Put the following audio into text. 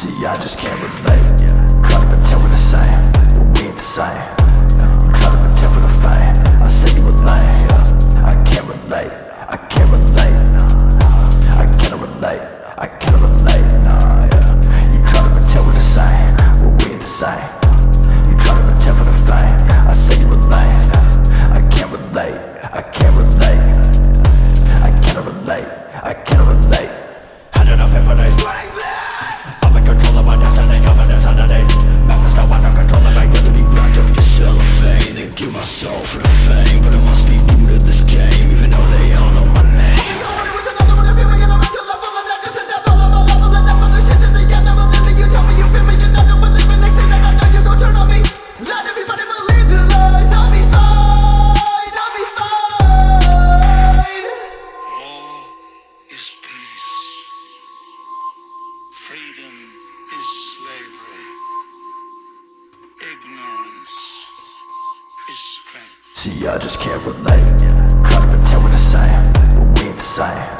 See, I just can't relate. Try to pretend we're the same, but we ain't the same. See, I just can't relate Try to pretend we're the same, but we ain't the same.